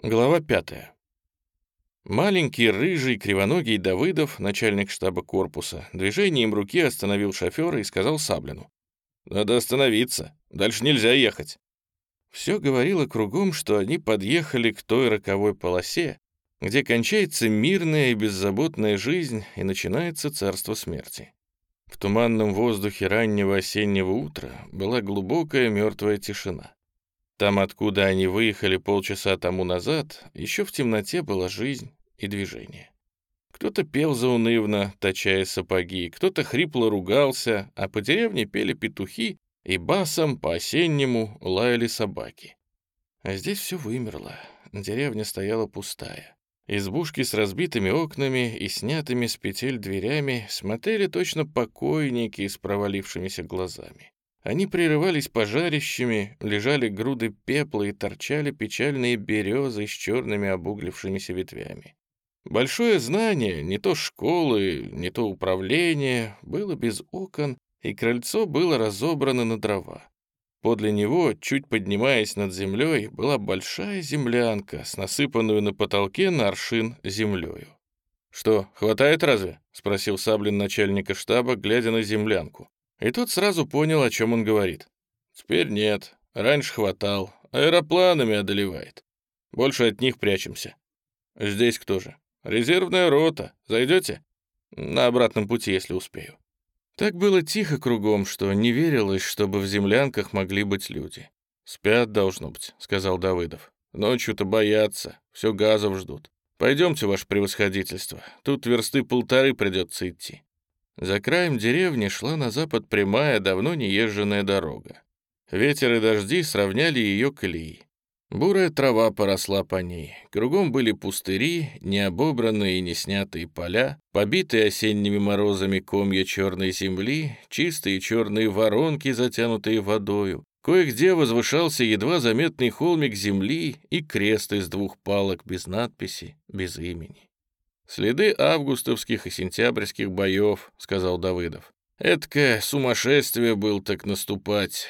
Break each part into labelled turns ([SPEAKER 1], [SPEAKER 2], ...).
[SPEAKER 1] Глава пятая. Маленький, рыжий, кривоногий Давыдов, начальник штаба корпуса, движением руки остановил шофера и сказал Саблину. «Надо остановиться, дальше нельзя ехать». Все говорило кругом, что они подъехали к той роковой полосе, где кончается мирная и беззаботная жизнь и начинается царство смерти. В туманном воздухе раннего осеннего утра была глубокая мертвая тишина. Там, откуда они выехали полчаса тому назад, еще в темноте была жизнь и движение. Кто-то пел заунывно, точая сапоги, кто-то хрипло ругался, а по деревне пели петухи и басом по-осеннему лаяли собаки. А здесь все вымерло, деревня стояла пустая. Избушки с разбитыми окнами и снятыми с петель дверями смотрели точно покойники с провалившимися глазами. Они прерывались пожарищами, лежали груды пепла и торчали печальные березы с черными обуглившимися ветвями. Большое знание, не то школы, не то управление, было без окон, и крыльцо было разобрано на дрова. Подле него, чуть поднимаясь над землей, была большая землянка с насыпанную на потолке на аршин землею. «Что, хватает разве?» — спросил Саблин начальника штаба, глядя на землянку. И тот сразу понял, о чем он говорит. «Теперь нет. Раньше хватал. Аэропланами одолевает. Больше от них прячемся. Здесь кто же? Резервная рота. Зайдете? На обратном пути, если успею». Так было тихо кругом, что не верилось, чтобы в землянках могли быть люди. «Спят, должно быть», — сказал Давыдов. «Ночью-то боятся, все газов ждут. Пойдемте, ваше превосходительство, тут версты полторы придется идти». За краем деревни шла на запад прямая, давно не езженная дорога. Ветер и дожди сравняли ее колеи. Бурая трава поросла по ней. Кругом были пустыри, необобранные и не снятые поля, побитые осенними морозами комья черной земли, чистые черные воронки, затянутые водою. Кое-где возвышался едва заметный холмик земли и крест из двух палок без надписи, без имени. «Следы августовских и сентябрьских боев», — сказал Давыдов. «Эдкое сумасшествие был так наступать.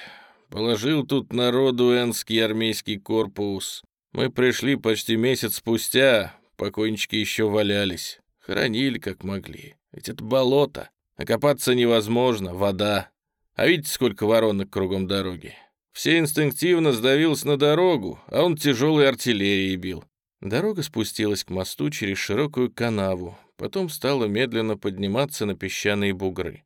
[SPEAKER 1] Положил тут народу Энский армейский корпус. Мы пришли почти месяц спустя, покойнички еще валялись. Хоронили как могли. Ведь это болото. Окопаться невозможно, вода. А видите, сколько воронок кругом дороги? Все инстинктивно сдавились на дорогу, а он тяжелой артиллерией бил. Дорога спустилась к мосту через широкую канаву, потом стала медленно подниматься на песчаные бугры.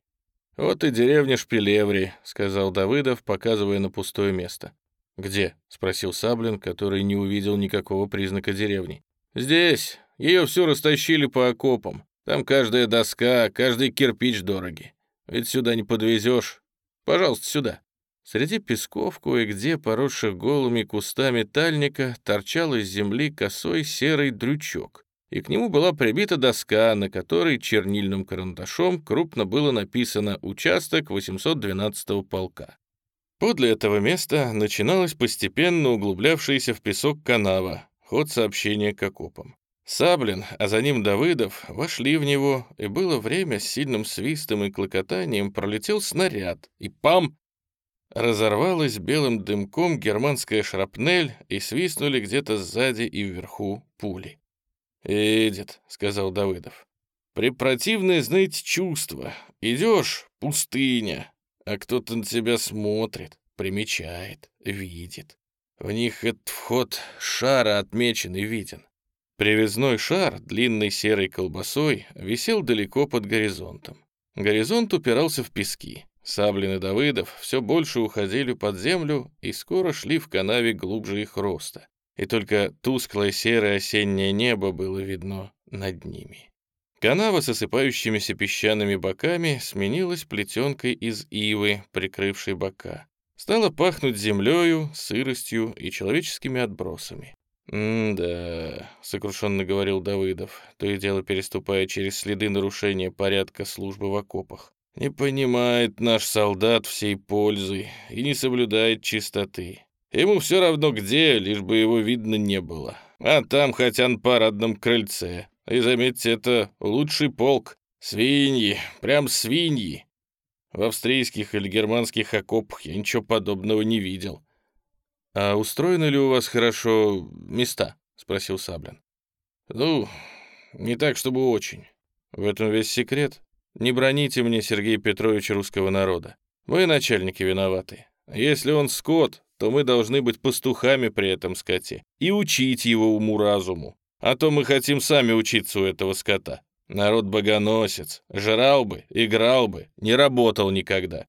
[SPEAKER 1] «Вот и деревня Шпилеври», — сказал Давыдов, показывая на пустое место. «Где?» — спросил Саблин, который не увидел никакого признака деревни. «Здесь. Ее всю растащили по окопам. Там каждая доска, каждый кирпич дороги. Ведь сюда не подвезешь. Пожалуйста, сюда». Среди песков, кое-где, поросших голыми кустами тальника, торчал из земли косой серый дрючок, и к нему была прибита доска, на которой чернильным карандашом крупно было написано «Участок 812-го полка». Подле этого места начиналась постепенно углублявшаяся в песок канава, ход сообщения к окопам. Саблин, а за ним Давыдов, вошли в него, и было время с сильным свистом и клокотанием пролетел снаряд, и пам! Разорвалась белым дымком германская шрапнель и свистнули где-то сзади и вверху пули. «Едет», — сказал Давыдов. «Препротивное, знаете, чувство. Идешь — пустыня, а кто-то на тебя смотрит, примечает, видит. В них этот вход шара отмечен и виден. Привязной шар, длинной серой колбасой, висел далеко под горизонтом. Горизонт упирался в пески. Саблин и Давыдов все больше уходили под землю и скоро шли в канаве глубже их роста, и только тусклое серое осеннее небо было видно над ними. Канава с осыпающимися песчаными боками сменилась плетенкой из ивы, прикрывшей бока. Стало пахнуть землею, сыростью и человеческими отбросами. «М-да», — сокрушенно говорил Давыдов, то и дело переступая через следы нарушения порядка службы в окопах. Не понимает наш солдат всей пользы и не соблюдает чистоты. Ему все равно где, лишь бы его видно не было. А там хотя на парадном крыльце. И заметьте, это лучший полк. Свиньи, прям свиньи. В австрийских или германских окопах я ничего подобного не видел. А устроены ли у вас хорошо места? — спросил Саблин. «Ну, не так, чтобы очень. В этом весь секрет. Не броните мне Сергея Петровича русского народа. Мы, начальники, виноваты. Если он скот, то мы должны быть пастухами при этом скоте и учить его уму-разуму. А то мы хотим сами учиться у этого скота. Народ богоносец, жрал бы, играл бы, не работал никогда.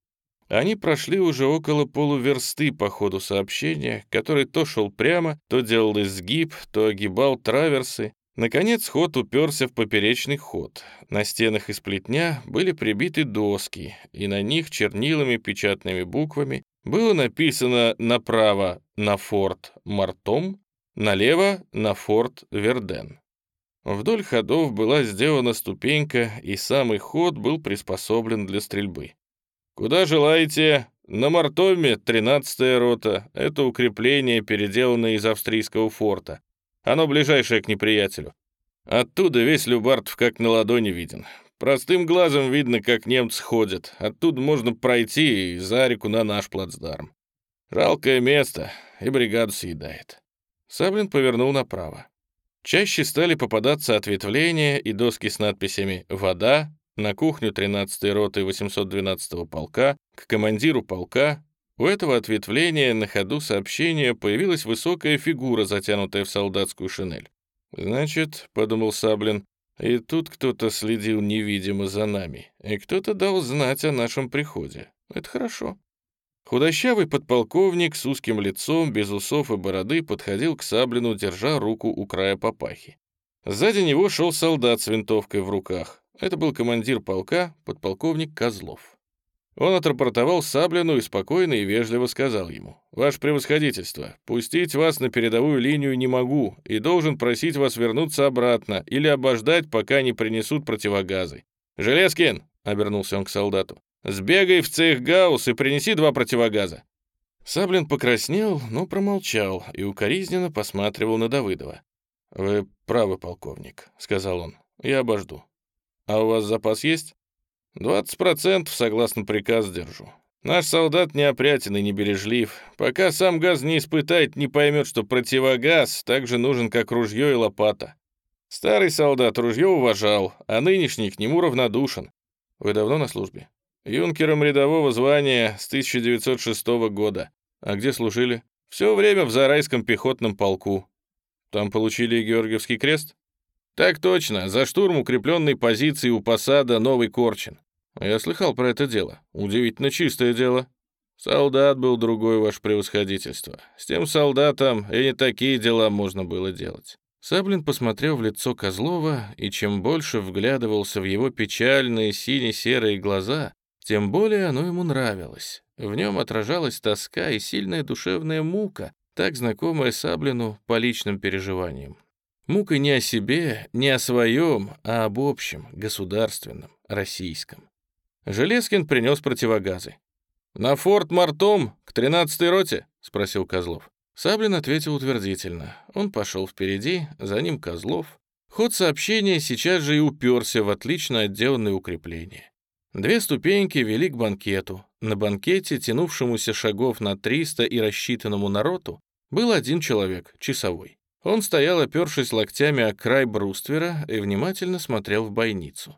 [SPEAKER 1] Они прошли уже около полуверсты по ходу сообщения, который то шел прямо, то делал изгиб, то огибал траверсы. Наконец ход уперся в поперечный ход. На стенах из плетня были прибиты доски, и на них чернилами печатными буквами было написано направо на форт Мартом, налево на форт Верден. Вдоль ходов была сделана ступенька, и самый ход был приспособлен для стрельбы. «Куда желаете?» «На Мартоме 13-я рота. Это укрепление, переделанное из австрийского форта. Оно ближайшее к неприятелю. Оттуда весь Любартов как на ладони виден. Простым глазом видно, как немцы ходят. Оттуда можно пройти и за реку на наш плацдарм. Жалкое место, и бригаду съедает». Саблин повернул направо. Чаще стали попадаться ответвления и доски с надписями «Вода», «На кухню 13-й роты 812-го полка», «К командиру полка». У этого ответвления на ходу сообщения появилась высокая фигура, затянутая в солдатскую шинель. «Значит», — подумал Саблин, — «и тут кто-то следил невидимо за нами, и кто-то дал знать о нашем приходе. Это хорошо». Худощавый подполковник с узким лицом, без усов и бороды, подходил к Саблину, держа руку у края папахи. Сзади него шел солдат с винтовкой в руках. Это был командир полка, подполковник Козлов. Он отрапортовал Саблину и спокойно и вежливо сказал ему, «Ваше превосходительство, пустить вас на передовую линию не могу и должен просить вас вернуться обратно или обождать, пока не принесут противогазы». «Железкин!» — обернулся он к солдату. Сбегай в цех Гаусс и принеси два противогаза». Саблин покраснел, но промолчал и укоризненно посматривал на Давыдова. «Вы правы, полковник», — сказал он. «Я обожду. А у вас запас есть?» «Двадцать процентов, согласно приказу, держу. Наш солдат неопрятен и небережлив. Пока сам газ не испытает, не поймет, что противогаз так же нужен, как ружье и лопата. Старый солдат ружье уважал, а нынешний к нему равнодушен. Вы давно на службе?» Юнкером рядового звания с 1906 года. А где служили? Все время в Зарайском пехотном полку. Там получили Георгиевский крест? Так точно, за штурм укрепленной позиции у посада Новый Корчин. Я слыхал про это дело. Удивительно чистое дело. Солдат был другой, ваше превосходительство. С тем солдатом и не такие дела можно было делать. Саблин посмотрел в лицо Козлова, и чем больше вглядывался в его печальные сине-серые глаза, тем более оно ему нравилось. В нем отражалась тоска и сильная душевная мука, так знакомая Саблину по личным переживаниям. Мука не о себе, не о своем, а об общем, государственном, российском. Железкин принес противогазы. «На форт Мартом, к тринадцатой роте?» — спросил Козлов. Саблин ответил утвердительно. Он пошел впереди, за ним Козлов. Ход сообщения сейчас же и уперся в отлично отделанное укрепление. Две ступеньки вели к банкету. На банкете, тянувшемуся шагов на 300 и рассчитанному народу, был один человек, часовой. Он стоял, опершись локтями о край бруствера и внимательно смотрел в бойницу.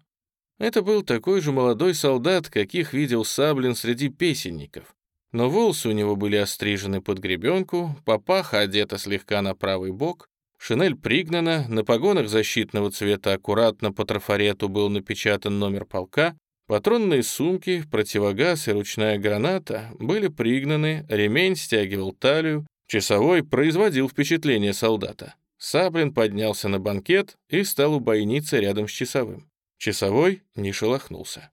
[SPEAKER 1] Это был такой же молодой солдат, каких видел Саблин среди песенников. Но волосы у него были острижены под гребенку, папаха одета слегка на правый бок, шинель пригнана, на погонах защитного цвета аккуратно по трафарету был напечатан номер полка, Патронные сумки, противогаз и ручная граната были пригнаны, ремень стягивал талию, часовой производил впечатление солдата. Саблин поднялся на банкет и стал у бойницы рядом с часовым. Часовой не шелохнулся.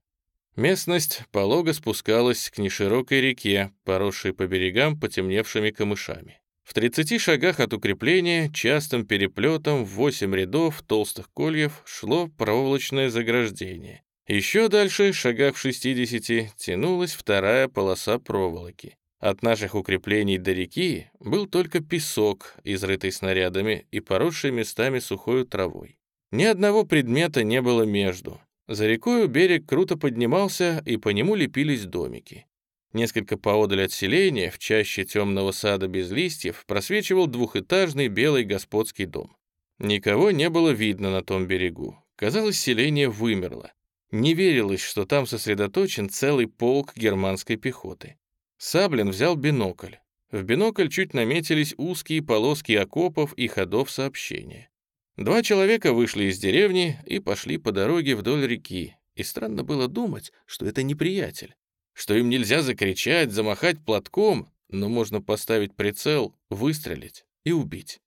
[SPEAKER 1] Местность полого спускалась к неширокой реке, поросшей по берегам потемневшими камышами. В 30 шагах от укрепления частым переплетом в 8 рядов толстых кольев шло проволочное заграждение, еще дальше, шагах в 60, тянулась вторая полоса проволоки. От наших укреплений до реки был только песок, изрытый снарядами и поросший местами сухой травой. Ни одного предмета не было между. За рекою берег круто поднимался, и по нему лепились домики. Несколько поодаль от селения, в чаще темного сада без листьев, просвечивал двухэтажный белый господский дом. Никого не было видно на том берегу. Казалось, селение вымерло. Не верилось, что там сосредоточен целый полк германской пехоты. Саблин взял бинокль. В бинокль чуть наметились узкие полоски окопов и ходов сообщения. Два человека вышли из деревни и пошли по дороге вдоль реки, и странно было думать, что это неприятель, что им нельзя закричать, замахать платком, но можно поставить прицел, выстрелить и убить.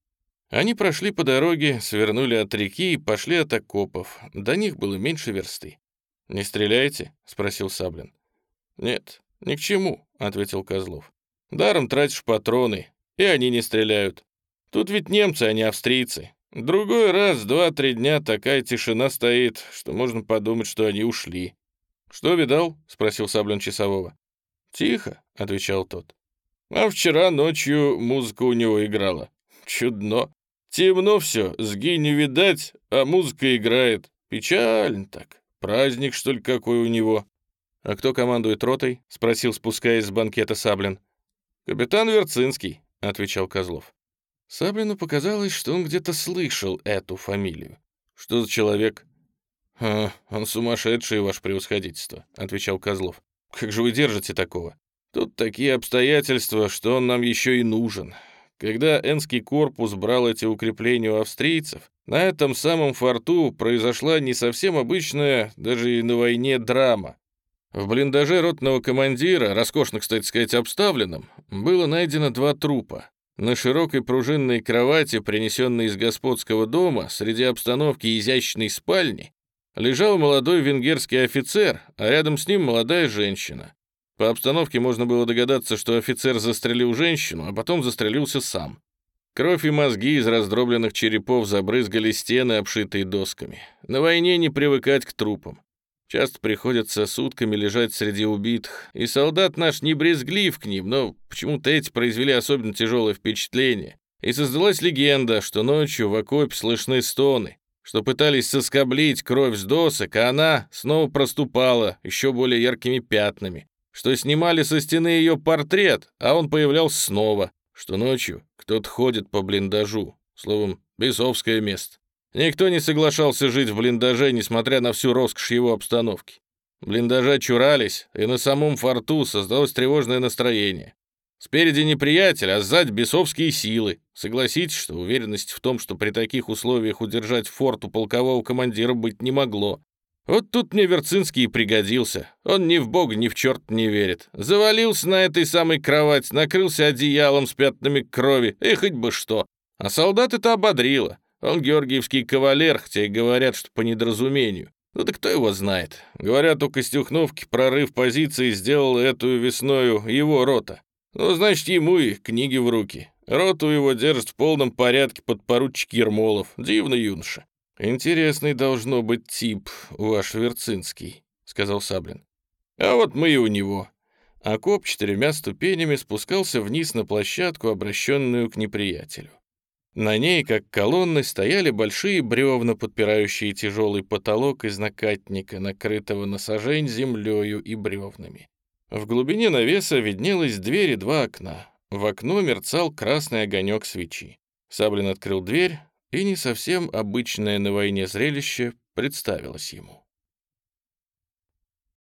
[SPEAKER 1] Они прошли по дороге, свернули от реки и пошли от окопов. До них было меньше версты. «Не стреляйте?» — спросил Саблин. «Нет, ни к чему», — ответил Козлов. «Даром тратишь патроны, и они не стреляют. Тут ведь немцы, а не австрийцы. Другой раз, два-три дня такая тишина стоит, что можно подумать, что они ушли». «Что видал?» — спросил Саблин часового. «Тихо», — отвечал тот. «А вчера ночью музыка у него играла. Чудно. Темно все, сги не видать, а музыка играет. Печально так. Праздник, что ли, какой у него?» «А кто командует ротой?» — спросил, спускаясь с банкета Саблин. «Капитан Верцинский», — отвечал Козлов. Саблину показалось, что он где-то слышал эту фамилию. «Что за человек?» «А, он сумасшедший, ваше превосходительство», — отвечал Козлов. «Как же вы держите такого? Тут такие обстоятельства, что он нам еще и нужен. Когда Энский корпус брал эти укрепления у австрийцев, на этом самом форту произошла не совсем обычная, даже и на войне, драма. В блиндаже ротного командира, роскошно, кстати сказать, обставленном, было найдено два трупа. На широкой пружинной кровати, принесенной из господского дома, среди обстановки изящной спальни, лежал молодой венгерский офицер, а рядом с ним молодая женщина. По обстановке можно было догадаться, что офицер застрелил женщину, а потом застрелился сам. Кровь и мозги из раздробленных черепов забрызгали стены, обшитые досками. На войне не привыкать к трупам. Часто приходится сутками лежать среди убитых, и солдат наш не брезглив к ним, но почему-то эти произвели особенно тяжелое впечатление. И создалась легенда, что ночью в окопе слышны стоны, что пытались соскоблить кровь с досок, а она снова проступала еще более яркими пятнами что снимали со стены ее портрет, а он появлялся снова, что ночью кто-то ходит по блиндажу, словом, бесовское место. Никто не соглашался жить в блиндаже, несмотря на всю роскошь его обстановки. Блиндажа чурались, и на самом форту создалось тревожное настроение. Спереди неприятель, а сзади бесовские силы. Согласитесь, что уверенность в том, что при таких условиях удержать форт у полкового командира быть не могло. Вот тут мне Верцинский и пригодился. Он ни в бога, ни в черт не верит. Завалился на этой самой кровати, накрылся одеялом с пятнами крови, и хоть бы что. А солдат это ободрило. Он георгиевский кавалер, хотя и говорят, что по недоразумению. Ну да кто его знает. Говорят, у Костюхновки прорыв позиции сделал эту весною его рота. Ну, значит, ему и книги в руки. Роту его держит в полном порядке подпоручик Ермолов. Дивный юноша. «Интересный должно быть тип, ваш Верцинский», — сказал Саблин. «А вот мы и у него». Окоп четырьмя ступенями спускался вниз на площадку, обращенную к неприятелю. На ней, как колонны, стояли большие бревна, подпирающие тяжелый потолок из накатника, накрытого на сажень землею и бревнами. В глубине навеса виднелась дверь и два окна. В окно мерцал красный огонек свечи. Саблин открыл дверь, и не совсем обычное на войне зрелище представилось ему.